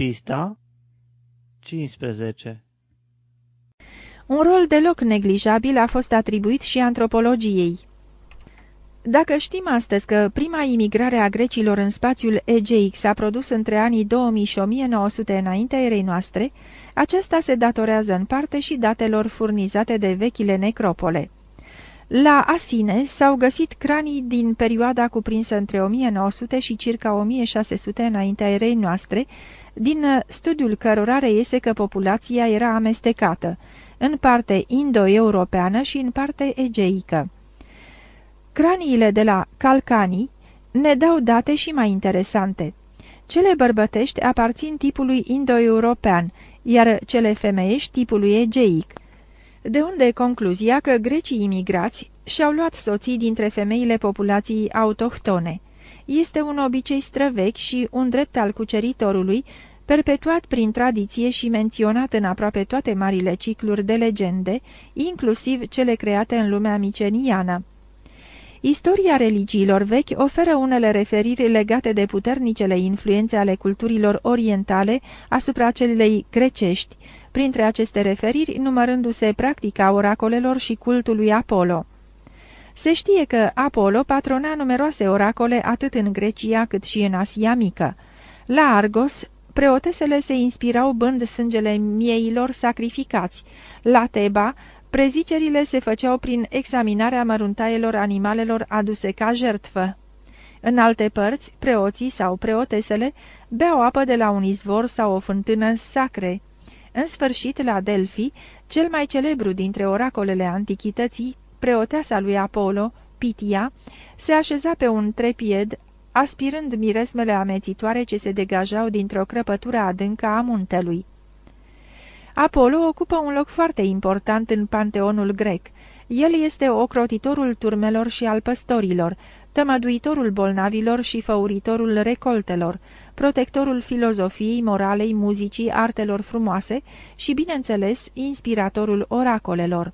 Pista 15 Un rol deloc neglijabil a fost atribuit și antropologiei. Dacă știm astăzi că prima imigrare a grecilor în spațiul egeic s-a produs între anii 2000 și 1900 înaintea erei noastre, aceasta se datorează în parte și datelor furnizate de vechile necropole. La Asine s-au găsit cranii din perioada cuprinsă între 1900 și circa 1600 înaintea erei noastre, din studiul cărora reiese că populația era amestecată, în parte indo-europeană și în parte egeică. Craniile de la Calcanii ne dau date și mai interesante. Cele bărbătești aparțin tipului indo-european, iar cele femeiești tipului egeic. De unde concluzia că grecii imigrați și-au luat soții dintre femeile populației autohtone. Este un obicei străvechi și un drept al cuceritorului, perpetuat prin tradiție și menționat în aproape toate marile cicluri de legende, inclusiv cele create în lumea miceniană. Istoria religiilor vechi oferă unele referiri legate de puternicele influențe ale culturilor orientale asupra celei grecești, printre aceste referiri numărându-se practica oracolelor și cultul lui Apollo. Se știe că Apollo patrona numeroase oracole atât în Grecia cât și în Asia Mică. La Argos, preotesele se inspirau bând sângele mieilor sacrificați. La Teba, Prezicerile se făceau prin examinarea măruntaielor animalelor aduse ca jertfă. În alte părți, preoții sau preotesele beau apă de la un izvor sau o fântână sacre. În sfârșit, la Delphi, cel mai celebru dintre oracolele antichității, preoteasa lui Apollo, Pitia, se așeza pe un trepied, aspirând miresmele amețitoare ce se degajau dintr-o crăpătură adâncă a muntelui. Apollo ocupă un loc foarte important în panteonul grec. El este ocrotitorul turmelor și al păstorilor, tămăduitorul bolnavilor și făuritorul recoltelor, protectorul filozofiei, moralei, muzicii, artelor frumoase și, bineînțeles, inspiratorul oracolelor.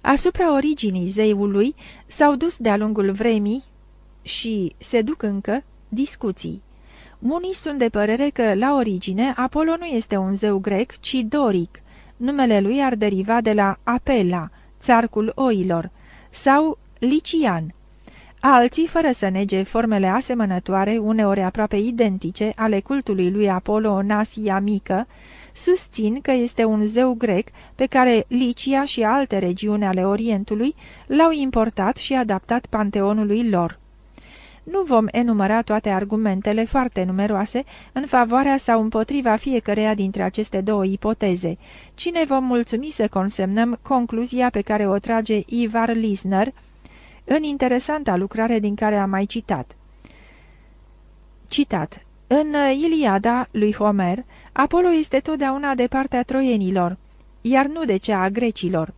Asupra originii zeiului s-au dus de-a lungul vremii și se duc încă discuții. Unii sunt de părere că, la origine, Apollo nu este un zeu grec, ci doric. Numele lui ar deriva de la Apela, țarcul oilor, sau Lician. Alții, fără să nege formele asemănătoare, uneori aproape identice, ale cultului lui Apollo în Asia Mică, susțin că este un zeu grec pe care Licia și alte regiuni ale Orientului l-au importat și adaptat panteonului lor. Nu vom enumera toate argumentele foarte numeroase în favoarea sau împotriva fiecăreia dintre aceste două ipoteze, ci ne vom mulțumi să consemnăm concluzia pe care o trage Ivar Lisner în interesanta lucrare din care am mai citat. Citat În Iliada lui Homer, Apollo este totdeauna de partea troienilor, iar nu de cea a grecilor.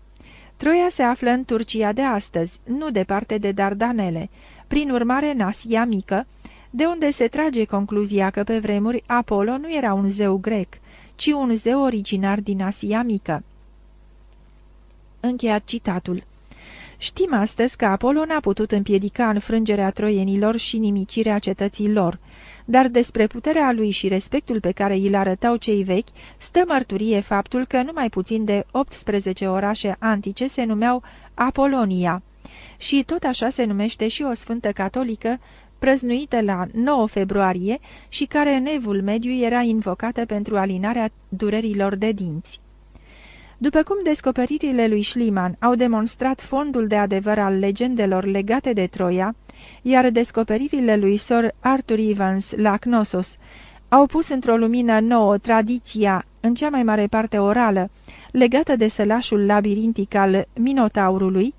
Troia se află în Turcia de astăzi, nu departe de Dardanele, prin urmare în Asia Mică, de unde se trage concluzia că pe vremuri Apollo nu era un zeu grec, ci un zeu originar din Asia Mică. Încheiat citatul. Știm astăzi că Apollo n-a putut împiedica înfrângerea troienilor și nimicirea cetății lor, dar despre puterea lui și respectul pe care îl arătau cei vechi stă mărturie faptul că numai puțin de 18 orașe antice se numeau Apolonia și tot așa se numește și o sfântă catolică, prăznuită la 9 februarie și care în evul mediu era invocată pentru alinarea durerilor de dinți. După cum descoperirile lui Schliemann au demonstrat fondul de adevăr al legendelor legate de Troia, iar descoperirile lui Sir Arthur Evans la Knossos au pus într-o lumină nouă tradiția, în cea mai mare parte orală, legată de sălașul labirintic al Minotaurului,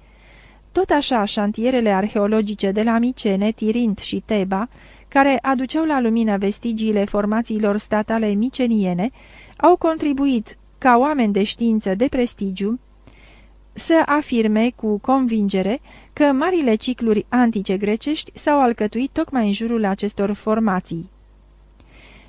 tot așa, șantierele arheologice de la Micene, Tirint și Teba, care aduceau la lumină vestigiile formațiilor statale miceniene, au contribuit, ca oameni de știință de prestigiu, să afirme cu convingere că marile cicluri antice grecești s-au alcătuit tocmai în jurul acestor formații.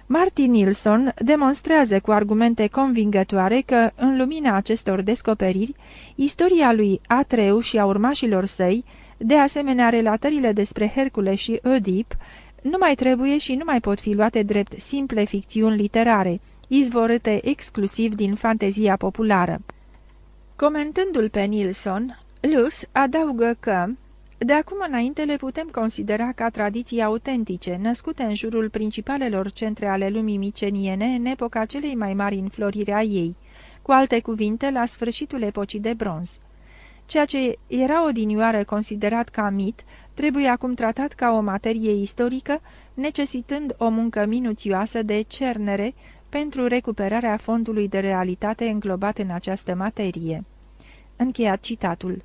Martin Nilsson demonstrează cu argumente convingătoare că, în lumina acestor descoperiri, istoria lui Atreu și a urmașilor săi, de asemenea relatările despre Hercule și Oedip, nu mai trebuie și nu mai pot fi luate drept simple ficțiuni literare, izvorâte exclusiv din fantezia populară. Comentându-l pe Nilsson, Lus adaugă că de acum înainte le putem considera ca tradiții autentice, născute în jurul principalelor centre ale lumii miceniene în epoca celei mai mari înfloriri a ei, cu alte cuvinte, la sfârșitul epocii de bronz. Ceea ce era odinioară considerat ca mit, trebuie acum tratat ca o materie istorică, necesitând o muncă minuțioasă de cernere pentru recuperarea fondului de realitate înglobat în această materie. Încheiat citatul.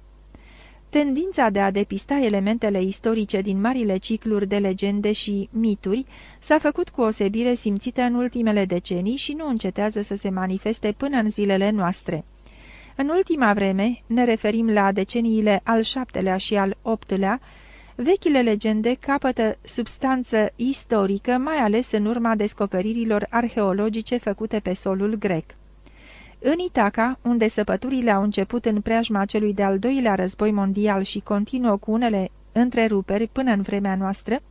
Tendința de a depista elementele istorice din marile cicluri de legende și mituri s-a făcut cu osebire simțită în ultimele decenii și nu încetează să se manifeste până în zilele noastre. În ultima vreme, ne referim la deceniile al șaptelea și al optulea, vechile legende capătă substanță istorică, mai ales în urma descoperirilor arheologice făcute pe solul grec. În Itaca, unde săpăturile au început în preajma celui de-al doilea război mondial și continuă cu unele întreruperi până în vremea noastră,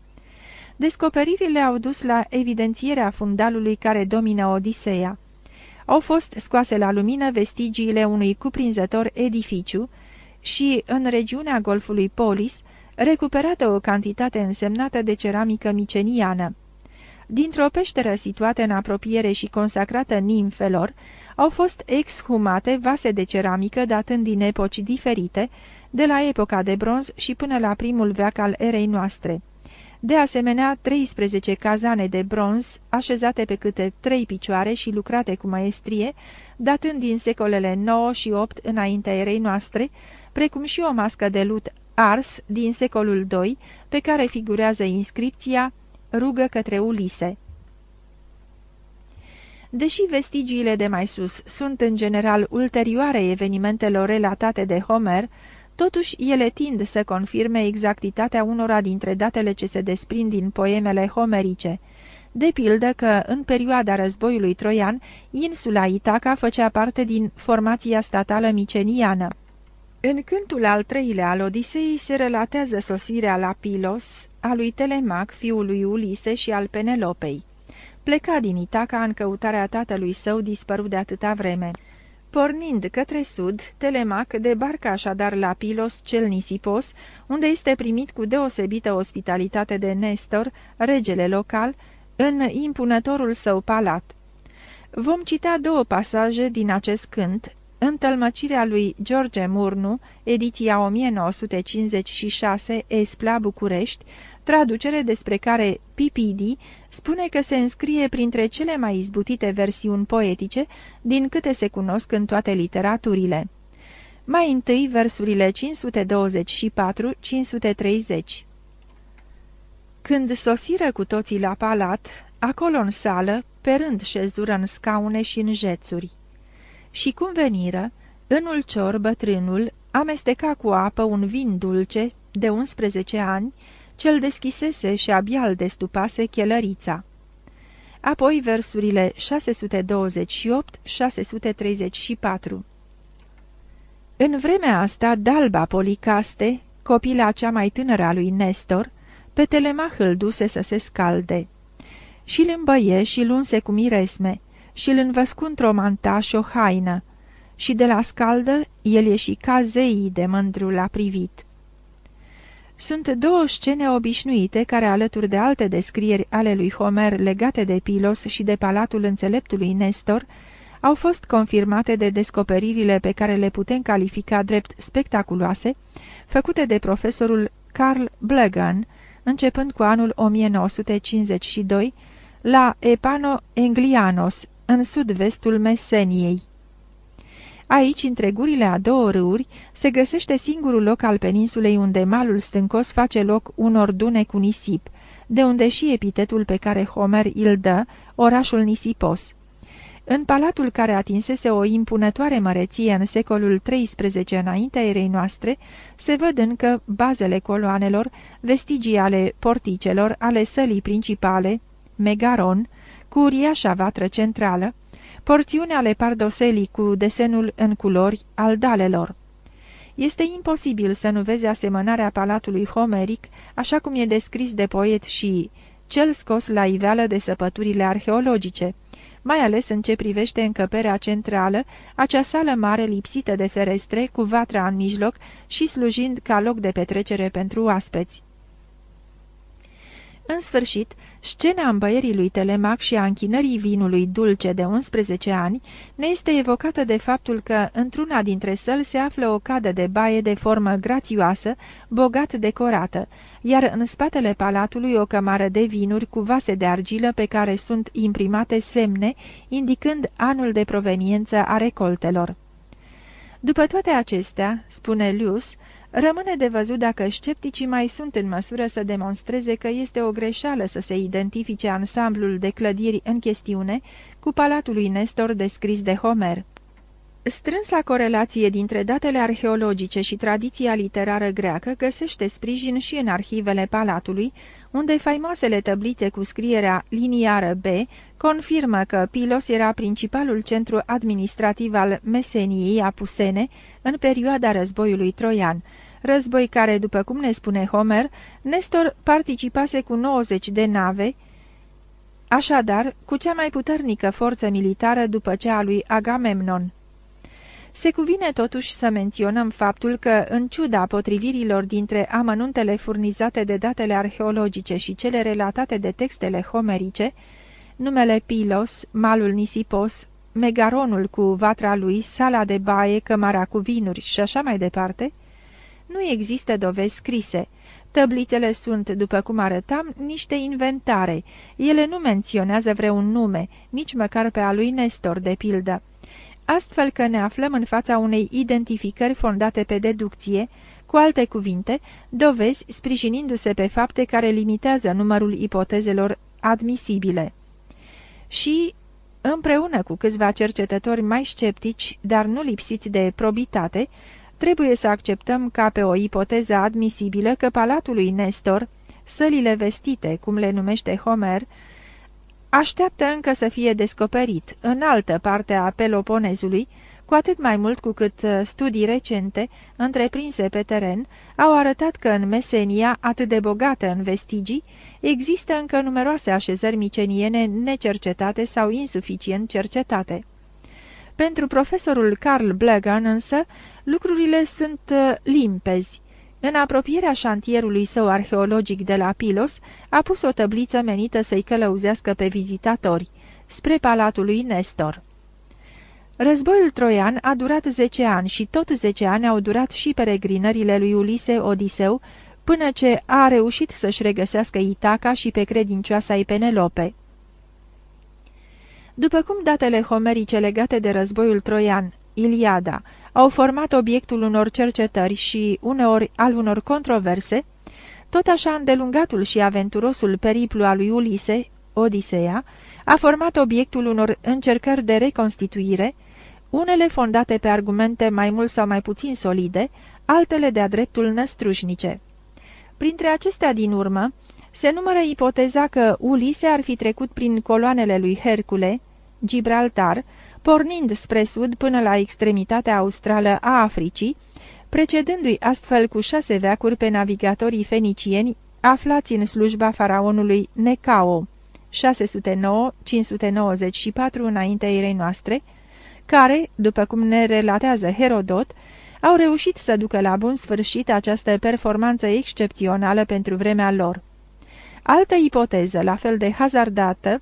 descoperirile au dus la evidențierea fundalului care domină Odiseea. Au fost scoase la lumină vestigiile unui cuprinzător edificiu și, în regiunea golfului Polis, recuperată o cantitate însemnată de ceramică miceniană. Dintr-o peșteră situată în apropiere și consacrată nimfelor, au fost exhumate vase de ceramică datând din epoci diferite, de la epoca de bronz și până la primul veac al erei noastre. De asemenea, 13 cazane de bronz, așezate pe câte trei picioare și lucrate cu maestrie, datând din secolele 9 și 8 înaintea erei noastre, precum și o mască de lut ars din secolul II, pe care figurează inscripția Rugă către Ulise. Deși vestigiile de mai sus sunt în general ulterioare evenimentelor relatate de Homer, totuși ele tind să confirme exactitatea unora dintre datele ce se desprind din poemele homerice. De pildă că, în perioada războiului troian, insula Itaca făcea parte din formația statală miceniană. În cântul al treilea al Odisei se relatează sosirea la Pilos a lui Telemac, fiul lui Ulise și al Penelopei pleca din Itaca în căutarea tatălui său dispărut de atâta vreme. Pornind către sud, Telemac debarcă așadar la Pilos cel nisipos, unde este primit cu deosebită ospitalitate de Nestor, regele local, în impunătorul său palat. Vom cita două pasaje din acest cânt, Întâlmăcirea lui George Murnu, ediția 1956, Espla, București, traducere despre care Pipidi spune că se înscrie printre cele mai izbutite versiuni poetice din câte se cunosc în toate literaturile. Mai întâi versurile 524-530 Când sosiră cu toții la palat, acolo în sală, pe rând șezură în scaune și în jețuri. Și cum veniră, în ulcior bătrânul amesteca cu apă un vin dulce de 11 ani, cel deschisese și abia îl destupase chelărița. Apoi versurile 628-634 În vremea asta, Dalba Policaste, copila cea mai tânără a lui Nestor, pe Telemah îl duse să se scalde. Și-l îmbăie și-l unse cu miresme, și-l învăscu într-o manta și o haină, și de la scaldă el ieși ca zeii de mândru la privit. Sunt două scene obișnuite care, alături de alte descrieri ale lui Homer legate de Pilos și de palatul înțeleptului Nestor, au fost confirmate de descoperirile pe care le putem califica drept spectaculoase, făcute de profesorul Carl Blegan, începând cu anul 1952, la Epano Englianos, în sud-vestul Meseniei. Aici, între gurile a două râuri, se găsește singurul loc al peninsulei unde malul stâncos face loc unor dune cu nisip, de unde și epitetul pe care Homer îl dă, orașul nisipos. În palatul care atinsese o impunătoare măreție în secolul XIII înaintea erei noastre, se văd încă bazele coloanelor, vestigii ale porticelor, ale sălii principale, Megaron, cu uriașa vatră centrală, porțiune ale pardoselii cu desenul în culori al dalelor. Este imposibil să nu vezi asemănarea palatului homeric, așa cum e descris de poet și cel scos la iveală de săpăturile arheologice, mai ales în ce privește încăperea centrală, acea sală mare lipsită de ferestre, cu vatra în mijloc și slujind ca loc de petrecere pentru oaspeți. În sfârșit, scena îmbăierii lui Telemac și a închinării vinului dulce de 11 ani ne este evocată de faptul că într-una dintre săli se află o cadă de baie de formă grațioasă, bogat decorată, iar în spatele palatului o cămară de vinuri cu vase de argilă pe care sunt imprimate semne, indicând anul de proveniență a recoltelor. După toate acestea, spune Luce, Rămâne de văzut dacă scepticii mai sunt în măsură să demonstreze că este o greșeală să se identifice ansamblul de clădiri în chestiune cu palatul lui Nestor descris de Homer. Strânsa corelație dintre datele arheologice și tradiția literară greacă găsește sprijin și în arhivele palatului, unde faimoasele tăblițe cu scrierea liniară B confirmă că Pilos era principalul centru administrativ al Meseniei Apusene în perioada războiului troian, război care, după cum ne spune Homer, Nestor participase cu 90 de nave, așadar cu cea mai puternică forță militară după cea a lui Agamemnon. Se cuvine totuși să menționăm faptul că, în ciuda potrivirilor dintre amănuntele furnizate de datele arheologice și cele relatate de textele homerice, numele Pilos, malul nisipos, megaronul cu vatra lui, sala de baie, cămara cu vinuri și așa mai departe, nu există dovezi scrise. Tăblițele sunt, după cum arătam, niște inventare. Ele nu menționează vreun nume, nici măcar pe a lui Nestor, de pildă astfel că ne aflăm în fața unei identificări fondate pe deducție, cu alte cuvinte, dovezi sprijinindu-se pe fapte care limitează numărul ipotezelor admisibile. Și, împreună cu câțiva cercetători mai sceptici, dar nu lipsiți de probitate, trebuie să acceptăm ca pe o ipoteză admisibilă că palatul lui Nestor, sălile vestite, cum le numește Homer, așteaptă încă să fie descoperit în altă parte a Peloponezului, cu atât mai mult cu cât uh, studii recente, întreprinse pe teren, au arătat că în Mesenia, atât de bogată în vestigii, există încă numeroase așezări miceniene necercetate sau insuficient cercetate. Pentru profesorul Carl Blegan însă, lucrurile sunt uh, limpezi. În apropierea șantierului său arheologic de la Pilos, a pus o tăbliță menită să-i călăuzească pe vizitatori, spre palatul lui Nestor. Războiul troian a durat zece ani și tot zece ani au durat și peregrinările lui Ulise Odiseu, până ce a reușit să-și regăsească Itaca și pe credincioasa ei Penelope. După cum datele homerice legate de războiul troian, Iliada, au format obiectul unor cercetări și, uneori, al unor controverse, tot așa îndelungatul și aventurosul periplu al lui Ulise, Odiseea, a format obiectul unor încercări de reconstituire, unele fondate pe argumente mai mult sau mai puțin solide, altele de-a dreptul năstrușnice. Printre acestea din urmă, se numără ipoteza că Ulise ar fi trecut prin coloanele lui Hercule, Gibraltar, pornind spre sud până la extremitatea australă a Africii, precedându-i astfel cu șase veacuri pe navigatorii fenicieni aflați în slujba faraonului Necao, 609-594 înaintea erei noastre, care, după cum ne relatează Herodot, au reușit să ducă la bun sfârșit această performanță excepțională pentru vremea lor. Altă ipoteză, la fel de hazardată,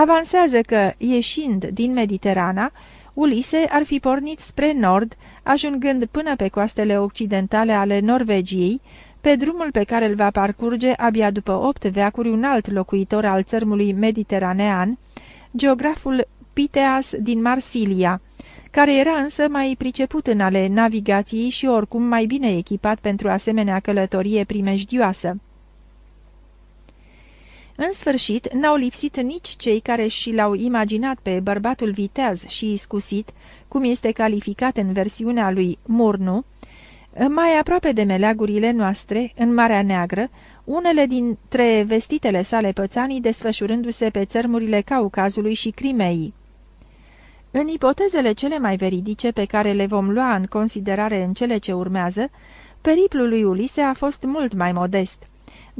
avansează că, ieșind din Mediterana, Ulise ar fi pornit spre nord, ajungând până pe coastele occidentale ale Norvegiei, pe drumul pe care îl va parcurge abia după opt veacuri un alt locuitor al țărmului mediteranean, geograful Piteas din Marsilia, care era însă mai priceput în ale navigației și oricum mai bine echipat pentru asemenea călătorie primejdioasă. În sfârșit, n-au lipsit nici cei care și l-au imaginat pe bărbatul viteaz și iscusit, cum este calificat în versiunea lui Murnu, mai aproape de meleagurile noastre, în Marea Neagră, unele dintre vestitele sale pățanii desfășurându-se pe țărmurile Caucazului și Crimeii. În ipotezele cele mai veridice pe care le vom lua în considerare în cele ce urmează, periplul lui Ulise a fost mult mai modest –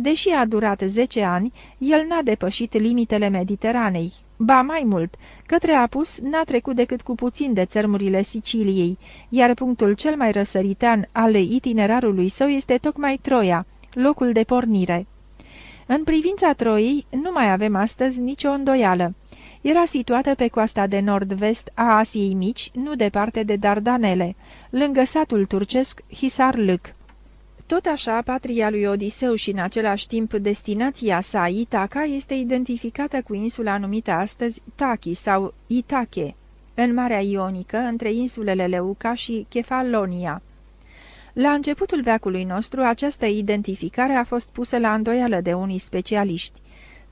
Deși a durat zece ani, el n-a depășit limitele Mediteranei. Ba mai mult, către apus n-a trecut decât cu puțin de țărmurile Siciliei, iar punctul cel mai răsăritean al itinerarului său este tocmai Troia, locul de pornire. În privința Troiei nu mai avem astăzi nicio îndoială. Era situată pe coasta de nord-vest a Asiei Mici, nu departe de Dardanele, lângă satul turcesc Hisarlâc. Tot așa, patria lui Odiseu și în același timp destinația sa, Itaca, este identificată cu insula numită astăzi Taki sau Itache, în Marea Ionică, între insulele Leuca și Kefalonia. La începutul veacului nostru, această identificare a fost pusă la îndoială de unii specialiști.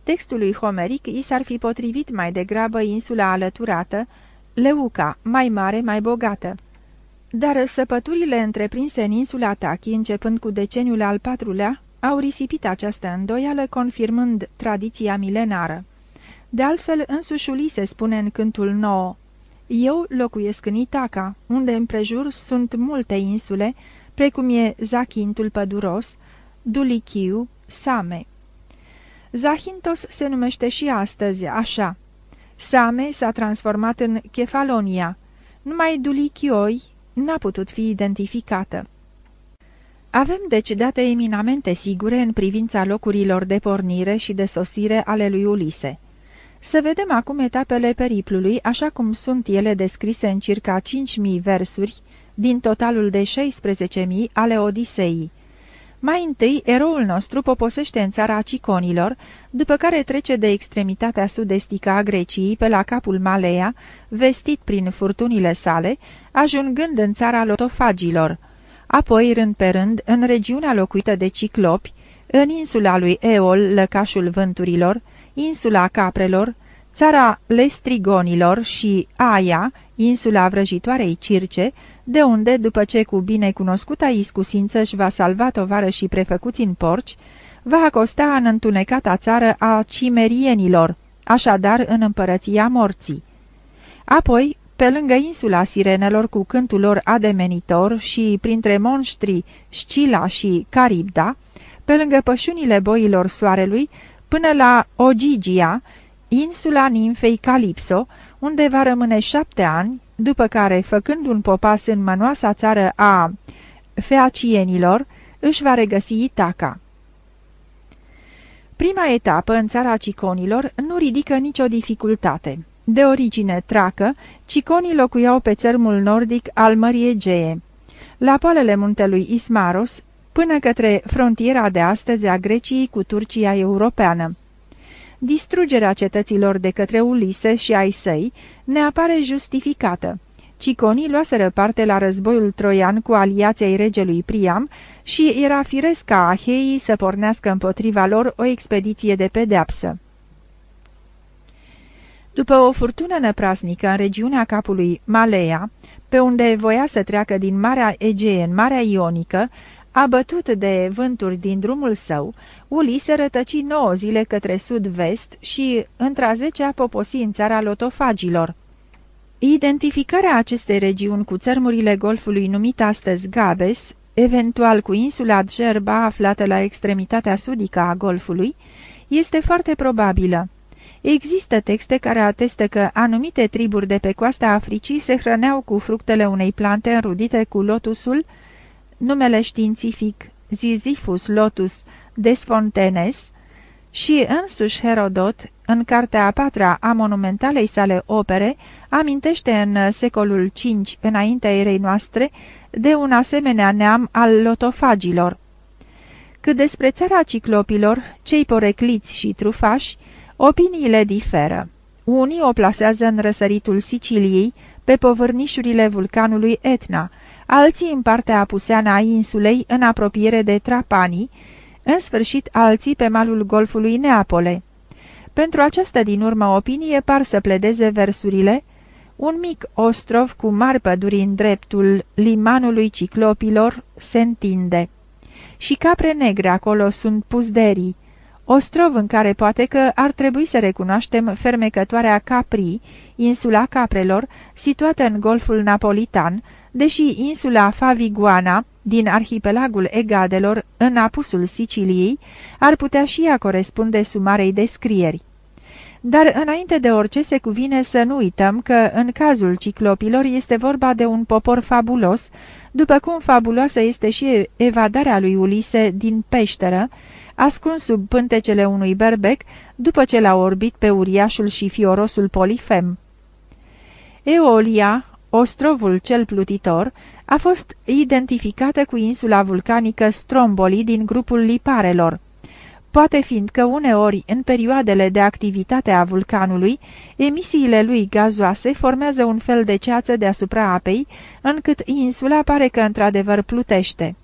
Textului homeric i s-ar fi potrivit mai degrabă insula alăturată, Leuca, mai mare, mai bogată. Dar săpăturile întreprinse în insula Tachi, începând cu deceniul al patrulea, au risipit această îndoială, confirmând tradiția milenară. De altfel, însuși se spune în cântul nouă, Eu locuiesc în Itaca, unde împrejur sunt multe insule, precum e Zachintul păduros, Dulichiu, Same. Zahintos se numește și astăzi așa. Same s-a transformat în Kefalonia. Numai Dulichioi n-a putut fi identificată. Avem deci date eminamente sigure în privința locurilor de pornire și de sosire ale lui Ulise. Să vedem acum etapele periplului, așa cum sunt ele descrise în circa 5.000 versuri din totalul de 16.000 ale Odiseii. Mai întâi, eroul nostru poposește în țara Ciconilor, după care trece de extremitatea sud-estică a Greciei pe la capul Malea, vestit prin furtunile sale, ajungând în țara lotofagilor. Apoi, rând pe rând, în regiunea locuită de ciclopi, în insula lui Eol, lăcașul vânturilor, insula Caprelor, țara Lestrigonilor și Aia, insula vrăjitoarei Circe, de unde, după ce cu bine cunoscuta iscusință își va salva tovară și prefăcuți în porci, va acosta în întunecata țară a cimerienilor, așadar în împărăția morții. Apoi, pe lângă insula Sirenelor cu cântul lor ademenitor și printre monștri Scila și Caribda, pe lângă pășunile boilor soarelui, până la Ogigia, insula nimfei Calipso, unde va rămâne șapte ani, după care, făcând un popas în mănoasa țară a feacienilor, își va regăsi Itaca. Prima etapă în țara ciconilor nu ridică nicio dificultate. De origine tracă, ciconii locuiau pe țărmul nordic al Mării Egee, la poalele muntelui Ismaros, până către frontiera de astăzi a Greciei cu Turcia europeană distrugerea cetăților de către Ulise și ai săi ne apare justificată. Ciconii luaseră parte la războiul troian cu aliația regelui Priam și era firesc ca Aheii să pornească împotriva lor o expediție de pedeapsă. După o furtună năprasnică în regiunea capului Malea, pe unde voia să treacă din Marea Egee în Marea Ionică, Abătut de vânturi din drumul său, Uli se rătăci nouă zile către sud-vest și, într-a zecea, poposi în țara lotofagilor. Identificarea acestei regiuni cu țărmurile golfului numit astăzi Gabes, eventual cu insula Djerba aflată la extremitatea sudică a golfului, este foarte probabilă. Există texte care atestă că anumite triburi de pe coasta Africii se hrăneau cu fructele unei plante înrudite cu lotusul, numele științific Zizifus lotus desfontenes și însuși Herodot, în cartea a patra a monumentalei sale opere, amintește în secolul V înaintea erei noastre de un asemenea neam al lotofagilor. Cât despre țara ciclopilor, cei porecliți și trufași, opiniile diferă. Unii o plasează în răsăritul Siciliei, pe povârnișurile vulcanului Etna, alții în partea apuseană a insulei, în apropiere de Trapanii, în sfârșit alții pe malul golfului Neapole. Pentru această din urmă opinie par să pledeze versurile Un mic ostrov cu mari păduri în dreptul limanului ciclopilor se întinde. Și capre negre acolo sunt puzderii, ostrov în care poate că ar trebui să recunoaștem fermecătoarea Capri, insula Caprelor, situată în golful napolitan, deși insula Faviguana, din arhipelagul Egadelor, în apusul Siciliei, ar putea și ea corespunde sumarei descrieri. Dar înainte de orice se cuvine să nu uităm că în cazul ciclopilor este vorba de un popor fabulos, după cum fabuloasă este și evadarea lui Ulise din peșteră, ascuns sub pântecele unui berbec, după ce l-a orbit pe uriașul și fiorosul Polifem. Eolia, ostrovul cel plutitor, a fost identificată cu insula vulcanică Stromboli din grupul liparelor, poate fiindcă uneori, în perioadele de activitate a vulcanului, emisiile lui gazoase formează un fel de ceață deasupra apei, încât insula pare că într-adevăr plutește.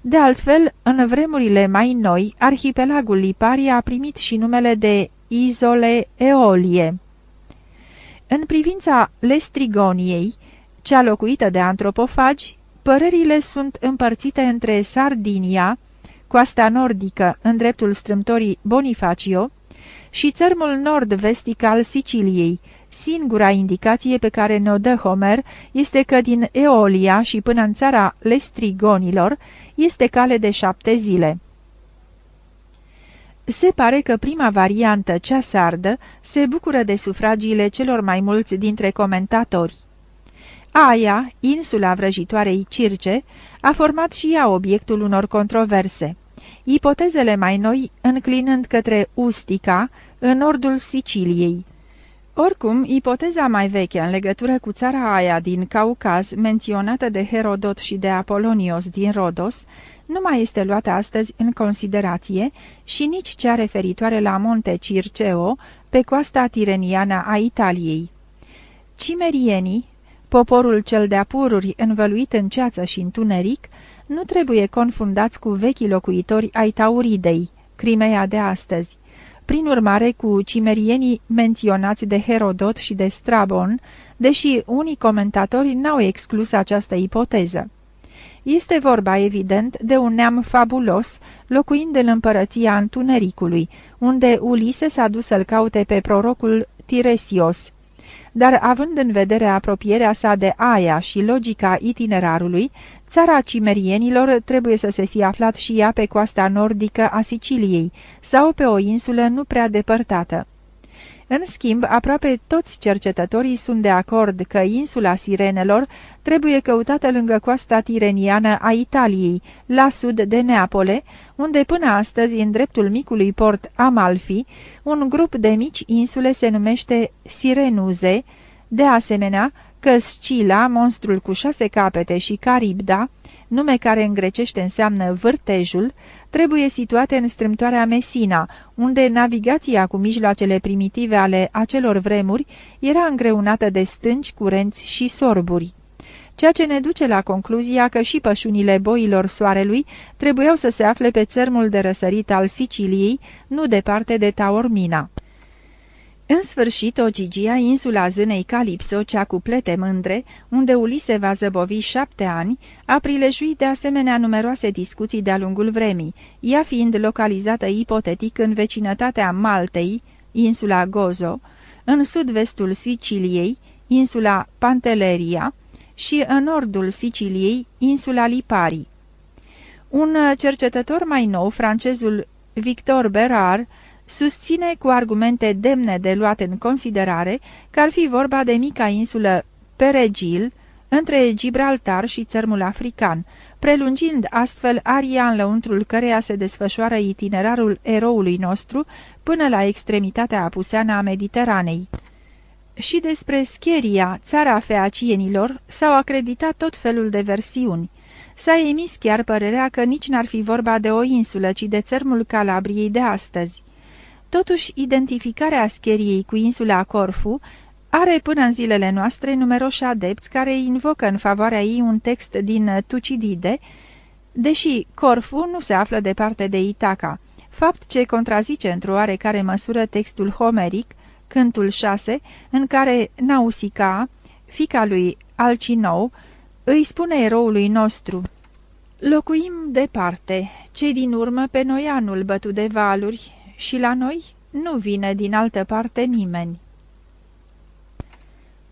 De altfel, în vremurile mai noi, arhipelagul Lipari a primit și numele de Izole Eolie. În privința Lestrigoniei, cea locuită de antropofagi, părerile sunt împărțite între Sardinia, coasta nordică în dreptul strâmtorii Bonifacio, și țărmul nord-vestic al Siciliei. Singura indicație pe care ne-o dă Homer este că din Eolia și până în țara Lestrigonilor este cale de șapte zile. Se pare că prima variantă, cea sardă, se bucură de sufragiile celor mai mulți dintre comentatori. Aia, insula vrăjitoarei Circe, a format și ea obiectul unor controverse ipotezele mai noi înclinând către Ustica, în nordul Siciliei. Oricum, ipoteza mai veche în legătură cu țara aia din Caucaz, menționată de Herodot și de Apolonios din Rodos, nu mai este luată astăzi în considerație și nici cea referitoare la Monte Circeo, pe coasta tireniană a Italiei. Cimerienii, poporul cel de-a pururi învăluit în ceață și întuneric, nu trebuie confundați cu vechii locuitori ai Tauridei, Crimea de astăzi. Prin urmare, cu cimerienii menționați de Herodot și de Strabon, deși unii comentatori n-au exclus această ipoteză. Este vorba, evident, de un neam fabulos, locuind în împărăția Întunericului, unde Ulise s-a dus să-l caute pe prorocul Tiresios, dar având în vedere apropierea sa de Aia și logica itinerarului, țara cimerienilor trebuie să se fie aflat și ea pe coasta nordică a Siciliei sau pe o insulă nu prea depărtată. În schimb, aproape toți cercetătorii sunt de acord că insula Sirenelor trebuie căutată lângă coasta tireniană a Italiei, la sud de Neapole, unde până astăzi, în dreptul micului port Amalfi, un grup de mici insule se numește Sirenuze, de asemenea că Scila, monstrul cu șase capete și Caribda, nume care în grecește înseamnă vârtejul, trebuie situate în strâmtoarea Messina, unde navigația cu mijloacele primitive ale acelor vremuri era îngreunată de stânci, curenți și sorburi. Ceea ce ne duce la concluzia că și pășunile boilor soarelui trebuiau să se afle pe țărmul de răsărit al Siciliei, nu departe de Taormina. În sfârșit, Ogigia, insula zânei Calipso, cea cu plete mândre, unde Ulise va zăbovi șapte ani, a prilejuit de asemenea numeroase discuții de-a lungul vremii, ea fiind localizată ipotetic în vecinătatea Maltei, insula Gozo, în sud-vestul Siciliei, insula Panteleria și în nordul Siciliei, insula Lipari. Un cercetător mai nou, francezul Victor Berard, susține cu argumente demne de luat în considerare că ar fi vorba de mica insulă Peregil, între Gibraltar și țărmul african, prelungind astfel aria în lăuntrul căreia se desfășoară itinerarul eroului nostru până la extremitatea apuseană a Mediteranei. Și despre Scheria, țara feacienilor, s-au acreditat tot felul de versiuni. S-a emis chiar părerea că nici n-ar fi vorba de o insulă, ci de țărmul Calabriei de astăzi. Totuși, identificarea scheriei cu insula Corfu are până în zilele noastre numeroși adepți care invocă în favoarea ei un text din Tucidide, deși Corfu nu se află departe de Itaca, fapt ce contrazice într-o oarecare măsură textul homeric, Cântul 6, în care Nausica, fica lui Alcinou, îi spune eroului nostru Locuim departe, cei din urmă pe noi anul bătut de valuri, și la noi nu vine din altă parte nimeni.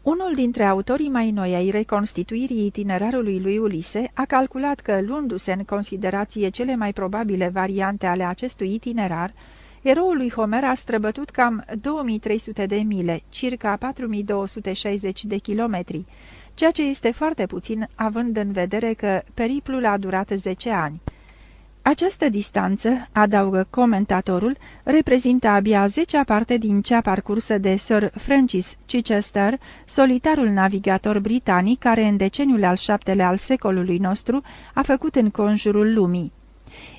Unul dintre autorii mai noi ai reconstituirii itinerarului lui Ulise a calculat că, luându-se în considerație cele mai probabile variante ale acestui itinerar, eroul lui Homer a străbătut cam 2300 de mile, circa 4260 de kilometri, ceea ce este foarte puțin având în vedere că periplul a durat 10 ani. Această distanță, adaugă comentatorul, reprezintă abia zecea parte din cea parcursă de Sir Francis Chichester, solitarul navigator britanic care în deceniul al șaptelea al secolului nostru a făcut în conjurul lumii.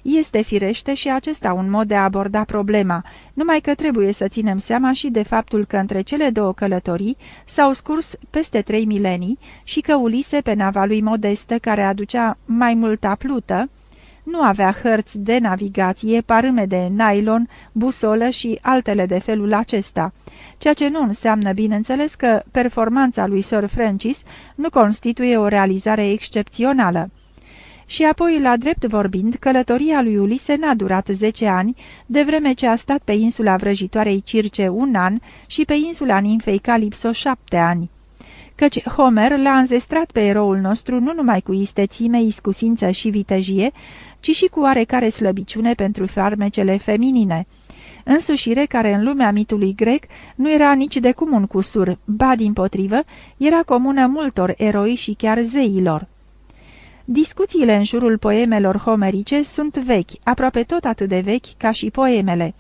Este firește și acesta un mod de a aborda problema, numai că trebuie să ținem seama și de faptul că între cele două călătorii s-au scurs peste trei milenii și că Ulise pe nava lui modestă, care aducea mai multă plută, nu avea hărți de navigație, parâme de nylon, busolă și altele de felul acesta, ceea ce nu înseamnă, bineînțeles, că performanța lui Sir Francis nu constituie o realizare excepțională. Și apoi, la drept vorbind, călătoria lui Ulise n-a durat zece ani, de vreme ce a stat pe insula vrăjitoarei Circe un an și pe insula ninfei Calipso șapte ani căci Homer l-a înzestrat pe eroul nostru nu numai cu istețime, iscusință și vitejie, ci și cu oarecare slăbiciune pentru farmecele feminine. Însușire care în lumea mitului grec nu era nici de cum un cusur, ba din potrivă, era comună multor eroi și chiar zeilor. Discuțiile în jurul poemelor homerice sunt vechi, aproape tot atât de vechi ca și poemele.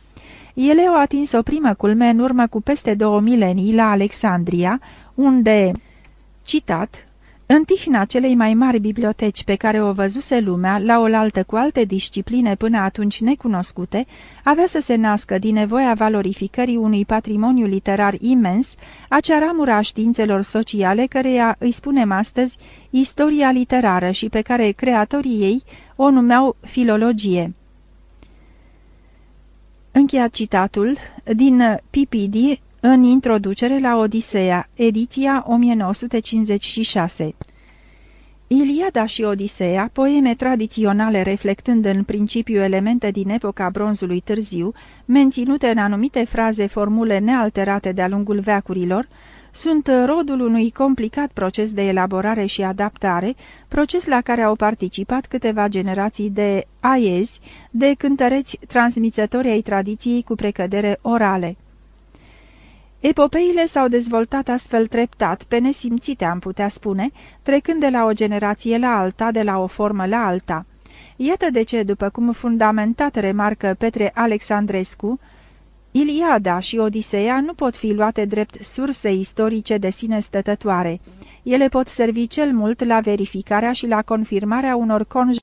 Ele au atins o primă culme în urmă cu peste două milenii la Alexandria, unde, citat, în tihna celei mai mari biblioteci pe care o văzuse lumea, la oaltă cu alte discipline până atunci necunoscute, avea să se nască din nevoia valorificării unui patrimoniu literar imens, acea ramură a științelor sociale căreia îi spunem astăzi istoria literară și pe care creatorii ei o numeau filologie. Încheiat citatul din PPD în introducere la Odiseea, ediția 1956 Iliada și Odiseea, poeme tradiționale reflectând în principiu elemente din epoca bronzului târziu, menținute în anumite fraze formule nealterate de-a lungul veacurilor, sunt rodul unui complicat proces de elaborare și adaptare, proces la care au participat câteva generații de aiezi, de cântăreți transmițători ai tradiției cu precădere orale. Epopeile s-au dezvoltat astfel treptat, pe nesimțite am putea spune, trecând de la o generație la alta, de la o formă la alta. Iată de ce, după cum fundamentat remarcă Petre Alexandrescu, Iliada și Odiseea nu pot fi luate drept surse istorice de sine stătătoare. Ele pot servi cel mult la verificarea și la confirmarea unor conj